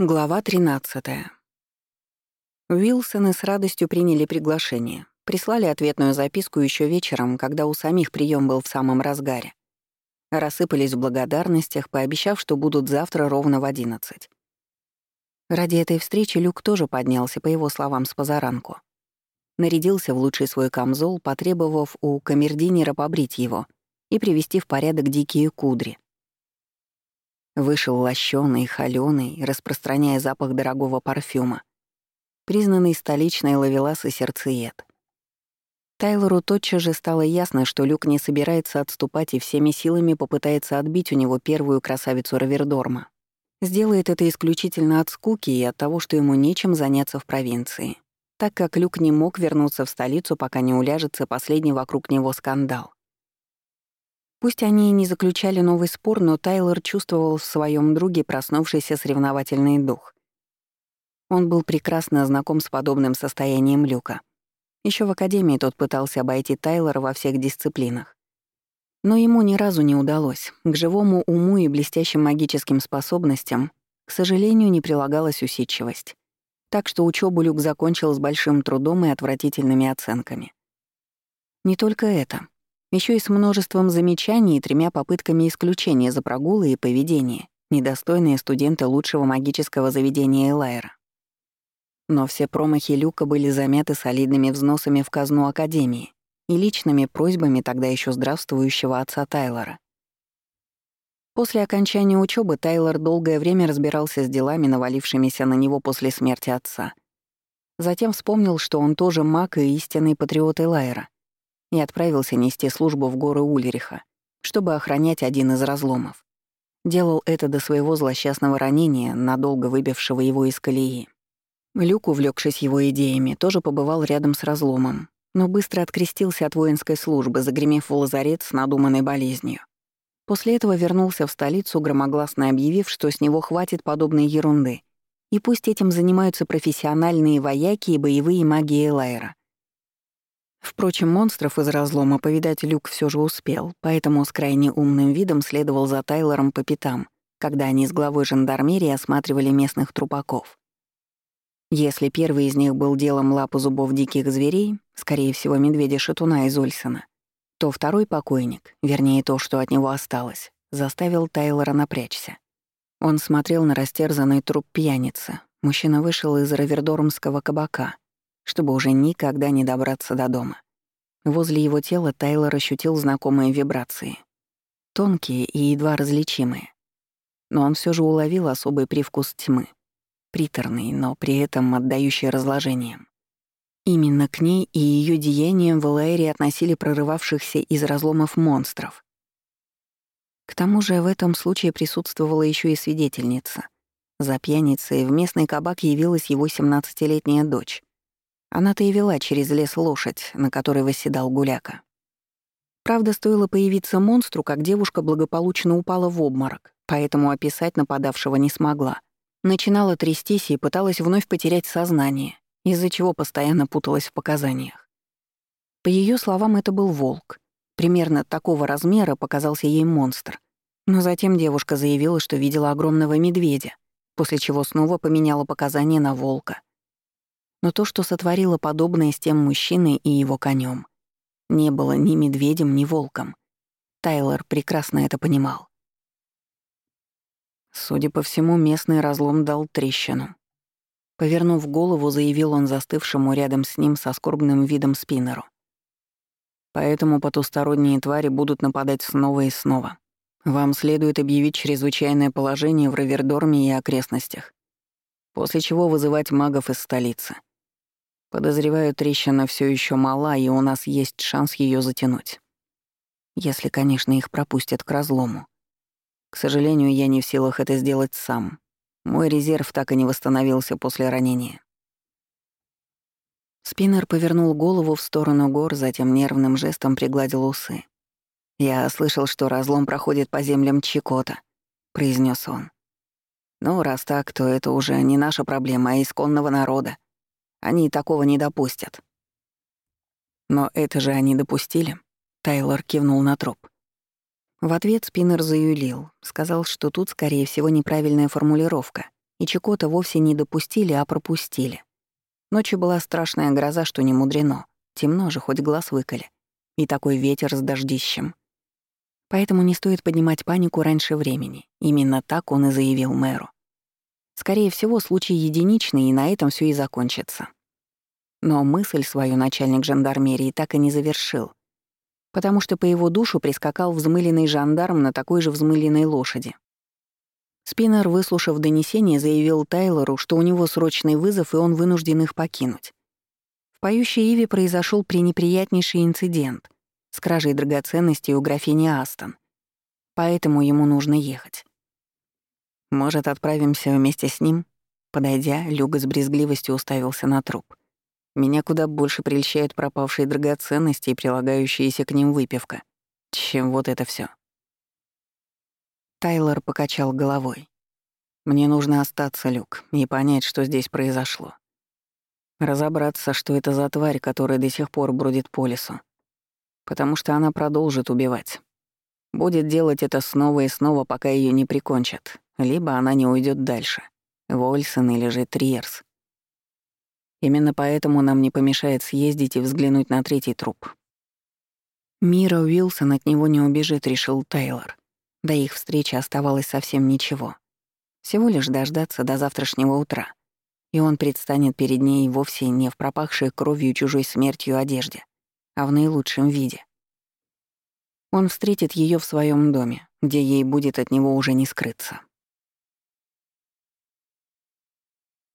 Глава 13. Уилсоны с радостью приняли приглашение. Прислали ответную записку еще вечером, когда у самих прием был в самом разгаре. Рассыпались в благодарностях, пообещав, что будут завтра ровно в 11. Ради этой встречи Люк тоже поднялся, по его словам, с позаранку. Нарядился в лучший свой камзол, потребовав у камердинера побрить его и привести в порядок дикие кудри — Вышел лощёный, холёный, распространяя запах дорогого парфюма. Признанный столичной ловелас и сердцеед. Тайлору тотчас же стало ясно, что Люк не собирается отступать и всеми силами попытается отбить у него первую красавицу Равердорма. Сделает это исключительно от скуки и от того, что ему нечем заняться в провинции, так как Люк не мог вернуться в столицу, пока не уляжется последний вокруг него скандал. Пусть они и не заключали новый спор, но Тайлор чувствовал в своем друге проснувшийся соревновательный дух. Он был прекрасно знаком с подобным состоянием Люка. Еще в академии тот пытался обойти Тайлора во всех дисциплинах. Но ему ни разу не удалось. К живому уму и блестящим магическим способностям, к сожалению, не прилагалась усидчивость. Так что учебу Люк закончил с большим трудом и отвратительными оценками. Не только это еще и с множеством замечаний и тремя попытками исключения за прогулы и поведение, недостойные студенты лучшего магического заведения Элайра. Но все промахи Люка были замяты солидными взносами в казну Академии и личными просьбами тогда еще здравствующего отца Тайлора. После окончания учебы Тайлор долгое время разбирался с делами, навалившимися на него после смерти отца. Затем вспомнил, что он тоже маг и истинный патриот Элайра — и отправился нести службу в горы Ульриха, чтобы охранять один из разломов. Делал это до своего злосчастного ранения, надолго выбившего его из колеи. Люк, увлекшись его идеями, тоже побывал рядом с разломом, но быстро открестился от воинской службы, загремев в лазарет с надуманной болезнью. После этого вернулся в столицу, громогласно объявив, что с него хватит подобной ерунды, и пусть этим занимаются профессиональные вояки и боевые маги Элайра. Впрочем, монстров из разлома повидать Люк все же успел, поэтому с крайне умным видом следовал за Тайлором по пятам, когда они с главой жандармерии осматривали местных трупаков. Если первый из них был делом лапы зубов диких зверей, скорее всего, медведя-шатуна из Ольсона, то второй покойник, вернее то, что от него осталось, заставил Тайлора напрячься. Он смотрел на растерзанный труп пьяницы. Мужчина вышел из равердормского кабака — чтобы уже никогда не добраться до дома. Возле его тела Тайлор ощутил знакомые вибрации. Тонкие и едва различимые. Но он все же уловил особый привкус тьмы. Приторный, но при этом отдающий разложением. Именно к ней и ее деяниям в Элайре относили прорывавшихся из разломов монстров. К тому же в этом случае присутствовала еще и свидетельница. За пьяницей в местный кабак явилась его 17-летняя дочь. Она-то и вела через лес лошадь, на которой восседал гуляка. Правда, стоило появиться монстру, как девушка благополучно упала в обморок, поэтому описать нападавшего не смогла. Начинала трястись и пыталась вновь потерять сознание, из-за чего постоянно путалась в показаниях. По ее словам, это был волк. Примерно такого размера показался ей монстр. Но затем девушка заявила, что видела огромного медведя, после чего снова поменяла показания на волка — но то, что сотворило подобное с тем мужчиной и его конем, не было ни медведем, ни волком. Тайлор прекрасно это понимал. Судя по всему, местный разлом дал трещину. Повернув голову, заявил он застывшему рядом с ним со скорбным видом спиннеру. Поэтому потусторонние твари будут нападать снова и снова. Вам следует объявить чрезвычайное положение в Равердорме и окрестностях, после чего вызывать магов из столицы. Подозреваю, трещина все еще мала, и у нас есть шанс ее затянуть. Если, конечно, их пропустят к разлому. К сожалению, я не в силах это сделать сам. Мой резерв так и не восстановился после ранения. Спиннер повернул голову в сторону гор, затем нервным жестом пригладил усы. «Я слышал, что разлом проходит по землям Чикота», — произнес он. «Ну, раз так, то это уже не наша проблема, а исконного народа. Они такого не допустят. Но это же они допустили. Тайлор кивнул на троп. В ответ Спиннер заюлил, сказал, что тут, скорее всего, неправильная формулировка, и Чикота вовсе не допустили, а пропустили. Ночью была страшная гроза, что не мудрено. Темно же, хоть глаз выколи. И такой ветер с дождищем. Поэтому не стоит поднимать панику раньше времени. Именно так он и заявил мэру. Скорее всего, случай единичный, и на этом все и закончится. Но мысль свою начальник жандармерии так и не завершил, потому что по его душу прискакал взмыленный жандарм на такой же взмыленной лошади. Спиннер, выслушав донесение, заявил Тайлору, что у него срочный вызов, и он вынужден их покинуть. В поющей Иве произошел пренеприятнейший инцидент с кражей драгоценностей у графини Астон. Поэтому ему нужно ехать. «Может, отправимся вместе с ним?» Подойдя, Люга с брезгливостью уставился на труп. «Меня куда больше прельщают пропавшие драгоценности и прилагающаяся к ним выпивка, чем вот это все. Тайлор покачал головой. «Мне нужно остаться, Люк, и понять, что здесь произошло. Разобраться, что это за тварь, которая до сих пор бродит по лесу. Потому что она продолжит убивать. Будет делать это снова и снова, пока ее не прикончат. Либо она не уйдет дальше. Вольсон или же Триерс. Именно поэтому нам не помешает съездить и взглянуть на третий труп. Мира Уилсон от него не убежит, решил Тейлор. До их встречи оставалось совсем ничего. Всего лишь дождаться до завтрашнего утра. И он предстанет перед ней вовсе не в пропахшей кровью чужой смертью одежде, а в наилучшем виде. Он встретит ее в своем доме, где ей будет от него уже не скрыться.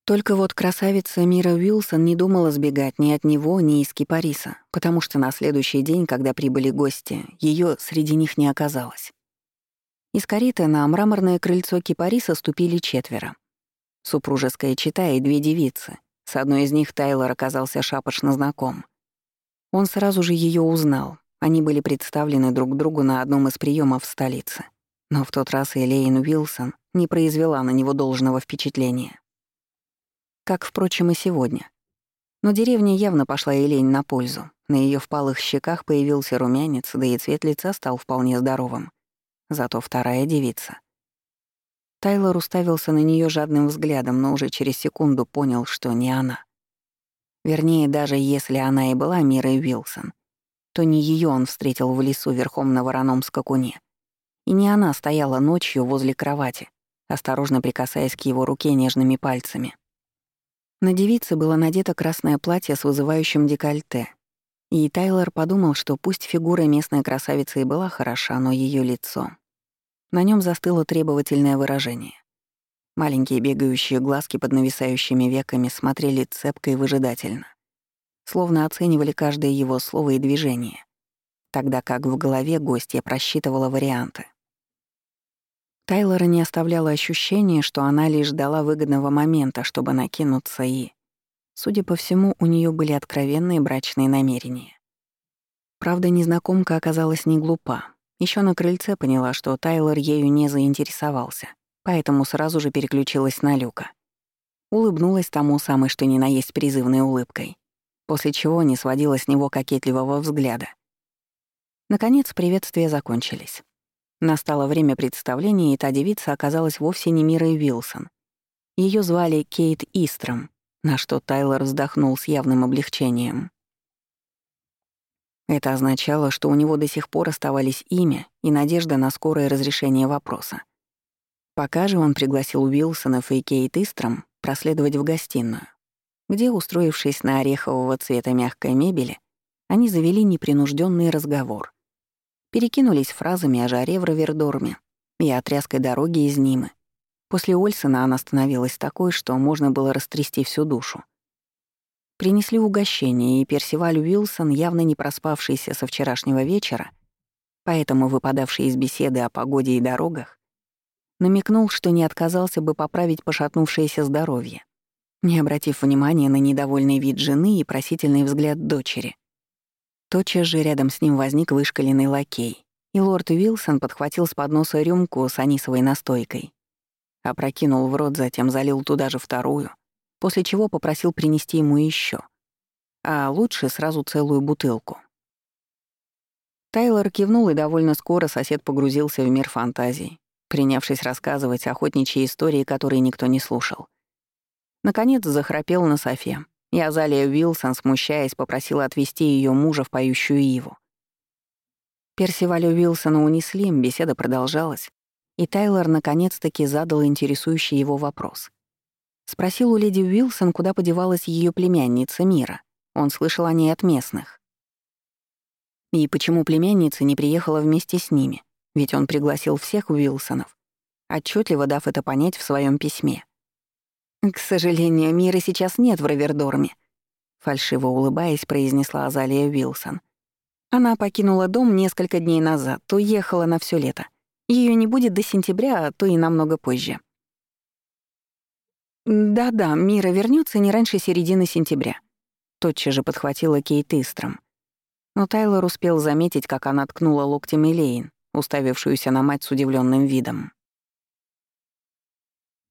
Только вот красавица Мира Уилсон не думала сбегать ни от него, ни из Кипариса, потому что на следующий день, когда прибыли гости, ее среди них не оказалось. Из кареты на мраморное крыльцо кипариса ступили четверо. Супружеская чита и две девицы. С одной из них Тайлор оказался шапочно знаком. Он сразу же ее узнал. Они были представлены друг другу на одном из приемов в столице. Но в тот раз Элейн Уилсон не произвела на него должного впечатления. Как, впрочем, и сегодня. Но деревня явно пошла Элейн на пользу. На ее впалых щеках появился румянец, да и цвет лица стал вполне здоровым зато вторая девица. Тайлор уставился на нее жадным взглядом, но уже через секунду понял, что не она. Вернее, даже если она и была Мирой Уилсон, то не ее он встретил в лесу верхом на вороном скакуне. И не она стояла ночью возле кровати, осторожно прикасаясь к его руке нежными пальцами. На девице было надето красное платье с вызывающим декольте, и Тайлор подумал, что пусть фигура местной красавицы и была хороша, но ее лицо на нем застыло требовательное выражение. Маленькие бегающие глазки под нависающими веками смотрели цепко и выжидательно, словно оценивали каждое его слово и движение, тогда как в голове гостья просчитывала варианты. Тайлора не оставляло ощущение, что она лишь ждала выгодного момента, чтобы накинуться и... Судя по всему, у нее были откровенные брачные намерения. Правда, незнакомка оказалась не глупа. Еще на крыльце поняла, что Тайлор ею не заинтересовался, поэтому сразу же переключилась на Люка. Улыбнулась тому самой, что ни на есть призывной улыбкой, после чего не сводила с него кокетливого взгляда. Наконец, приветствия закончились. Настало время представления, и та девица оказалась вовсе не Мирой Вилсон. Ее звали Кейт Истром, на что Тайлор вздохнул с явным облегчением. Это означало, что у него до сих пор оставались имя и надежда на скорое разрешение вопроса. Пока же он пригласил Уилсонов и Кейт Истром проследовать в гостиную, где, устроившись на орехового цвета мягкой мебели, они завели непринужденный разговор. Перекинулись фразами о жаре в Равердорме и о тряской дороге из Нимы. После Ольсона она становилась такой, что можно было растрясти всю душу. Принесли угощение, и Персиваль Уилсон, явно не проспавшийся со вчерашнего вечера, поэтому выпадавший из беседы о погоде и дорогах, намекнул, что не отказался бы поправить пошатнувшееся здоровье, не обратив внимания на недовольный вид жены и просительный взгляд дочери. Тотчас же рядом с ним возник вышкаленный лакей, и лорд Уилсон подхватил с подноса рюмку с анисовой настойкой, опрокинул в рот, затем залил туда же вторую — после чего попросил принести ему еще, а лучше сразу целую бутылку. Тайлор кивнул, и довольно скоро сосед погрузился в мир фантазий, принявшись рассказывать охотничьи истории, которые никто не слушал. Наконец захрапел на софе, и Азалия Уилсон, смущаясь, попросила отвезти ее мужа в поющую Иву. Персивалю Уилсона унесли, беседа продолжалась, и Тайлор наконец-таки задал интересующий его вопрос. Спросил у леди Уилсон, куда подевалась ее племянница Мира. Он слышал о ней от местных. И почему племянница не приехала вместе с ними, ведь он пригласил всех Уилсонов, отчетливо дав это понять в своем письме. «К сожалению, Мира сейчас нет в Равердорме», фальшиво улыбаясь, произнесла Азалия Уилсон. Она покинула дом несколько дней назад, уехала на все лето. Ее не будет до сентября, а то и намного позже. «Да-да, Мира вернется не раньше середины сентября», — тотчас же подхватила Кейт Истром. Но Тайлор успел заметить, как она ткнула локтем Элейн, уставившуюся на мать с удивленным видом.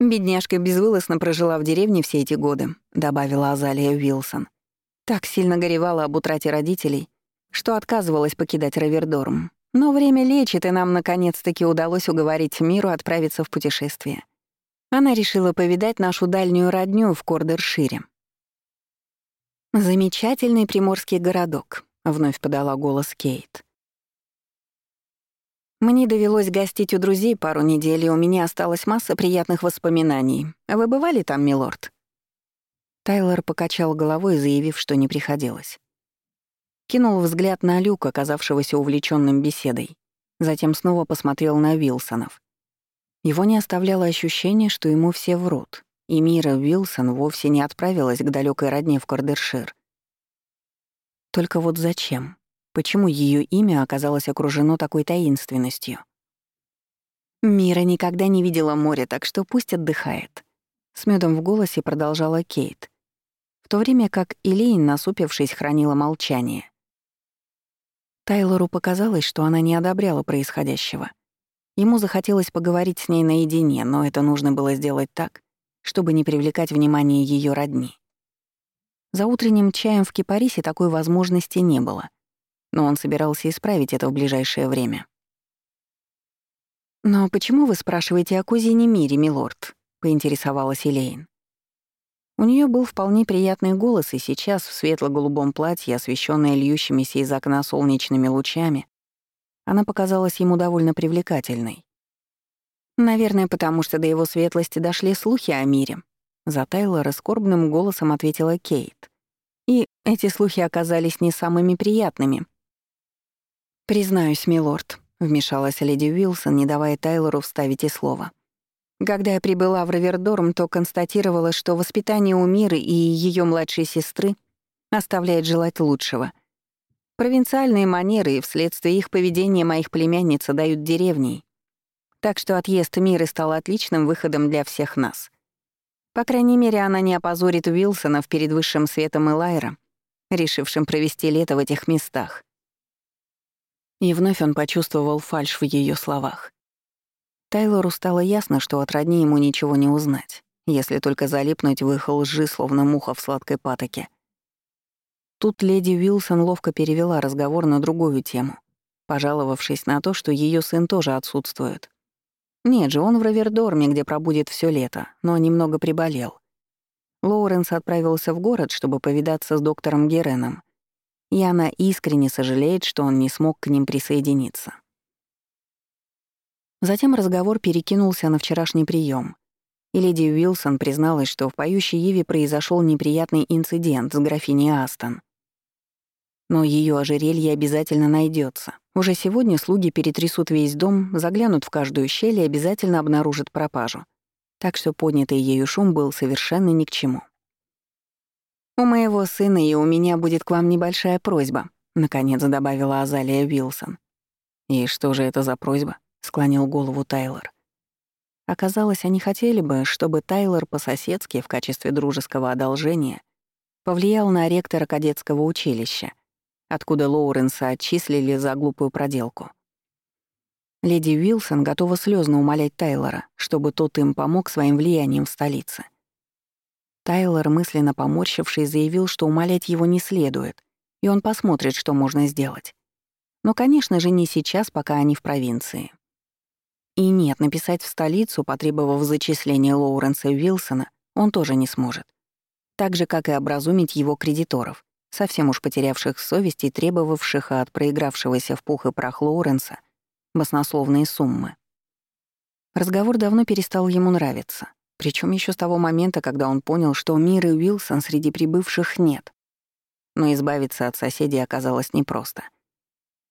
«Бедняжка безвылазно прожила в деревне все эти годы», — добавила Азалия Уилсон. «Так сильно горевала об утрате родителей, что отказывалась покидать Равердорм. Но время лечит, и нам наконец-таки удалось уговорить Миру отправиться в путешествие. Она решила повидать нашу дальнюю родню в Кордершире. «Замечательный приморский городок», — вновь подала голос Кейт. «Мне довелось гостить у друзей пару недель, и у меня осталась масса приятных воспоминаний. Вы бывали там, милорд?» Тайлор покачал головой, заявив, что не приходилось. Кинул взгляд на Люка, оказавшегося увлеченным беседой. Затем снова посмотрел на Вилсонов. Его не оставляло ощущение, что ему все врут, и Мира Уилсон вовсе не отправилась к далекой родне в Кордершир. Только вот зачем? Почему ее имя оказалось окружено такой таинственностью? Мира никогда не видела моря, так что пусть отдыхает. С медом в голосе продолжала Кейт, в то время как Элейн, насупившись, хранила молчание. Тайлору показалось, что она не одобряла происходящего — Ему захотелось поговорить с ней наедине, но это нужно было сделать так, чтобы не привлекать внимание ее родни. За утренним чаем в Кипарисе такой возможности не было, но он собирался исправить это в ближайшее время. «Но почему вы спрашиваете о кузине Мире, милорд?» — поинтересовалась Элейн. У нее был вполне приятный голос, и сейчас в светло-голубом платье, освещенное льющимися из окна солнечными лучами, она показалась ему довольно привлекательной. «Наверное, потому что до его светлости дошли слухи о мире», — за Тайлора скорбным голосом ответила Кейт. «И эти слухи оказались не самыми приятными». «Признаюсь, милорд», — вмешалась леди Уилсон, не давая Тайлору вставить и слово. «Когда я прибыла в Равердорм, то констатировала, что воспитание у Миры и ее младшей сестры оставляет желать лучшего — Провинциальные манеры и вследствие их поведения моих племянниц дают деревней. Так что отъезд Миры стал отличным выходом для всех нас. По крайней мере, она не опозорит Уилсона перед высшим светом Элайра, решившим провести лето в этих местах. И вновь он почувствовал фальшь в ее словах. Тайлору стало ясно, что от родни ему ничего не узнать, если только залипнуть в их лжи, словно муха в сладкой патоке — Тут леди Уилсон ловко перевела разговор на другую тему, пожаловавшись на то, что ее сын тоже отсутствует. Нет же, он в Равердорме, где пробудет все лето, но немного приболел. Лоуренс отправился в город, чтобы повидаться с доктором Гереном, и она искренне сожалеет, что он не смог к ним присоединиться. Затем разговор перекинулся на вчерашний прием, и леди Уилсон призналась, что в поющей Иве произошел неприятный инцидент с графиней Астон. Но ее ожерелье обязательно найдется. Уже сегодня слуги перетрясут весь дом, заглянут в каждую щель и обязательно обнаружат пропажу. Так что поднятый ею шум был совершенно ни к чему. «У моего сына и у меня будет к вам небольшая просьба», — наконец добавила Азалия Уилсон. «И что же это за просьба?» — склонил голову Тайлор. Оказалось, они хотели бы, чтобы Тайлор по-соседски в качестве дружеского одолжения повлиял на ректора кадетского училища — откуда Лоуренса отчислили за глупую проделку. Леди Уилсон готова слезно умолять Тайлора, чтобы тот им помог своим влиянием в столице. Тайлор, мысленно поморщившись, заявил, что умолять его не следует, и он посмотрит, что можно сделать. Но, конечно же, не сейчас, пока они в провинции. И нет, написать в столицу, потребовав зачисления Лоуренса Уилсона, он тоже не сможет. Так же, как и образумить его кредиторов, совсем уж потерявших совесть и требовавших от проигравшегося в пух и прах Лоуренса баснословные суммы. Разговор давно перестал ему нравиться, причем еще с того момента, когда он понял, что Миры Уилсон среди прибывших нет. Но избавиться от соседей оказалось непросто.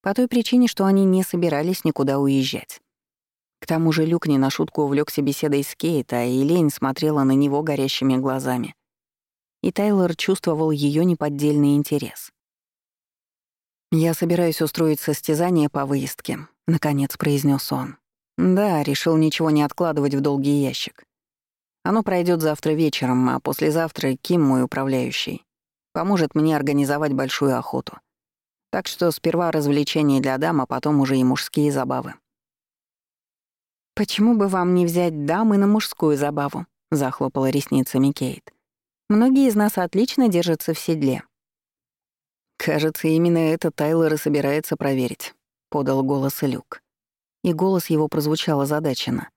По той причине, что они не собирались никуда уезжать. К тому же Люк не на шутку увлекся беседой с Кейт, а Элейн смотрела на него горящими глазами. И Тайлор чувствовал ее неподдельный интерес. «Я собираюсь устроить состязание по выездке», — наконец произнес он. «Да, решил ничего не откладывать в долгий ящик. Оно пройдет завтра вечером, а послезавтра Ким, мой управляющий, поможет мне организовать большую охоту. Так что сперва развлечения для дам, а потом уже и мужские забавы. «Почему бы вам не взять дамы на мужскую забаву?» — захлопала ресницами Кейт. «Многие из нас отлично держатся в седле». «Кажется, именно это Тайлор и собирается проверить», — подал голос Люк. И голос его прозвучал озадаченно.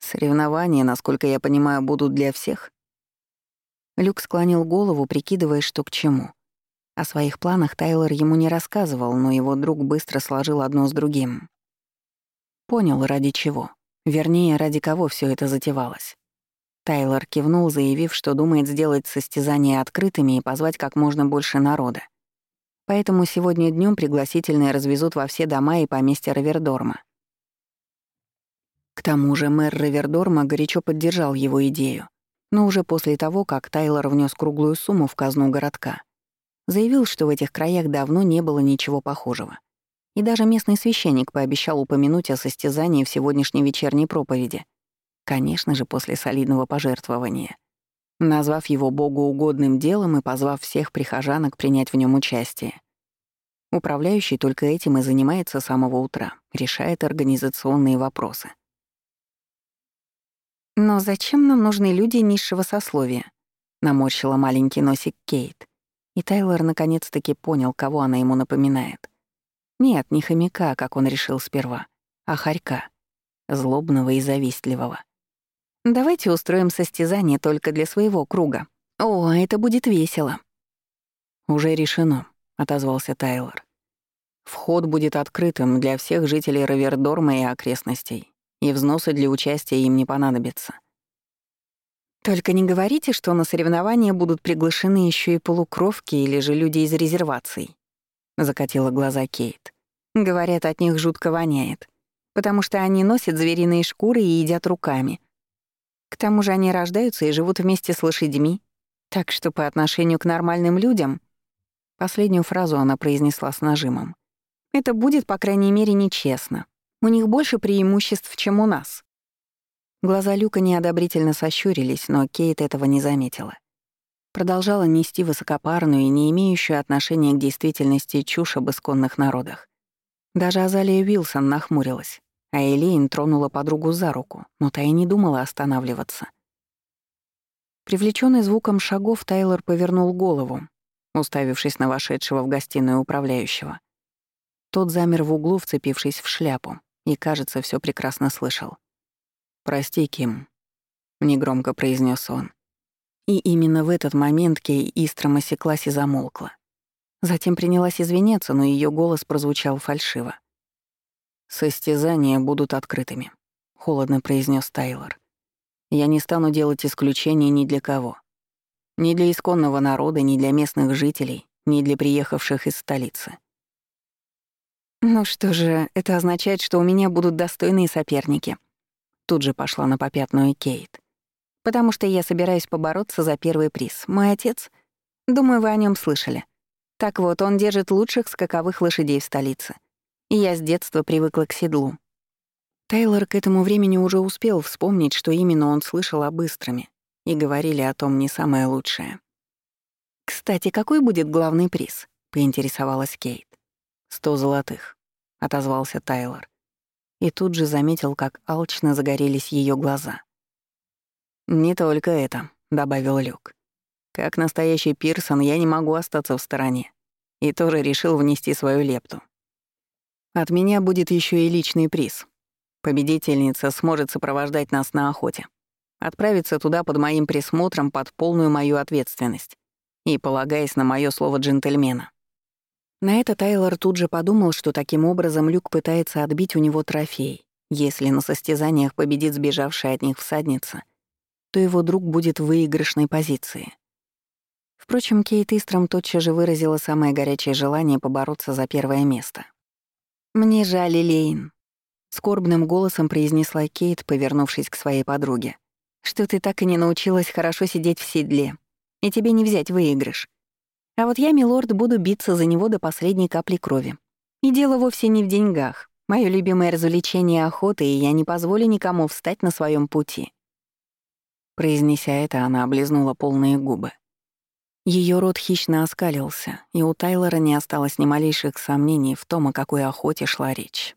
«Соревнования, насколько я понимаю, будут для всех?» Люк склонил голову, прикидывая, что к чему. О своих планах Тайлор ему не рассказывал, но его друг быстро сложил одно с другим. Понял, ради чего. Вернее, ради кого все это затевалось. Тайлор кивнул, заявив, что думает сделать состязания открытыми и позвать как можно больше народа. Поэтому сегодня днем пригласительные развезут во все дома и поместья Равердорма. К тому же мэр Равердорма горячо поддержал его идею, но уже после того, как Тайлор внес круглую сумму в казну городка. Заявил, что в этих краях давно не было ничего похожего — и даже местный священник пообещал упомянуть о состязании в сегодняшней вечерней проповеди. Конечно же, после солидного пожертвования. Назвав его богоугодным делом и позвав всех прихожанок принять в нем участие. Управляющий только этим и занимается с самого утра, решает организационные вопросы. «Но зачем нам нужны люди низшего сословия?» — наморщила маленький носик Кейт. И Тайлор наконец-таки понял, кого она ему напоминает. Нет, не хомяка, как он решил сперва, а хорька, злобного и завистливого. Давайте устроим состязание только для своего круга. О, это будет весело. Уже решено, отозвался Тайлор. Вход будет открытым для всех жителей Равердорма и окрестностей, и взносы для участия им не понадобятся. Только не говорите, что на соревнования будут приглашены еще и полукровки или же люди из резерваций закатила глаза Кейт. Говорят, от них жутко воняет, потому что они носят звериные шкуры и едят руками. К тому же они рождаются и живут вместе с лошадьми, так что по отношению к нормальным людям Последнюю фразу она произнесла с нажимом. Это будет, по крайней мере, нечестно. У них больше преимуществ, чем у нас. Глаза Люка неодобрительно сощурились, но Кейт этого не заметила продолжала нести высокопарную и не имеющую отношения к действительности чушь об исконных народах. Даже Азалия Уилсон нахмурилась, а Элейн тронула подругу за руку, но та и не думала останавливаться. Привлеченный звуком шагов, Тайлор повернул голову, уставившись на вошедшего в гостиную управляющего. Тот замер в углу, вцепившись в шляпу, и, кажется, все прекрасно слышал. «Прости, Ким», — негромко произнес он. И именно в этот момент Кей Истром осеклась и замолкла. Затем принялась извиняться, но ее голос прозвучал фальшиво. «Состязания будут открытыми», — холодно произнес Тайлор. «Я не стану делать исключения ни для кого. Ни для исконного народа, ни для местных жителей, ни для приехавших из столицы». «Ну что же, это означает, что у меня будут достойные соперники». Тут же пошла на попятную Кейт потому что я собираюсь побороться за первый приз. Мой отец, думаю, вы о нем слышали. Так вот, он держит лучших скаковых лошадей в столице. И я с детства привыкла к седлу. Тейлор к этому времени уже успел вспомнить, что именно он слышал о быстрыми, и говорили о том не самое лучшее. «Кстати, какой будет главный приз?» — поинтересовалась Кейт. «Сто золотых», — отозвался Тайлор. И тут же заметил, как алчно загорелись ее глаза. «Не только это», — добавил Люк. «Как настоящий Пирсон я не могу остаться в стороне. И тоже решил внести свою лепту. От меня будет еще и личный приз. Победительница сможет сопровождать нас на охоте. Отправиться туда под моим присмотром под полную мою ответственность и полагаясь на мое слово джентльмена. На это Тайлор тут же подумал, что таким образом Люк пытается отбить у него трофей. Если на состязаниях победит сбежавшая от них всадница, то его друг будет в выигрышной позиции. Впрочем, Кейт Истром тотчас же выразила самое горячее желание побороться за первое место. «Мне жаль, Лейн», — скорбным голосом произнесла Кейт, повернувшись к своей подруге, «что ты так и не научилась хорошо сидеть в седле, и тебе не взять выигрыш. А вот я, милорд, буду биться за него до последней капли крови. И дело вовсе не в деньгах. Моё любимое развлечение — охота, и я не позволю никому встать на своем пути». Произнеся это, она облизнула полные губы. Ее рот хищно оскалился, и у Тайлора не осталось ни малейших сомнений в том, о какой охоте шла речь.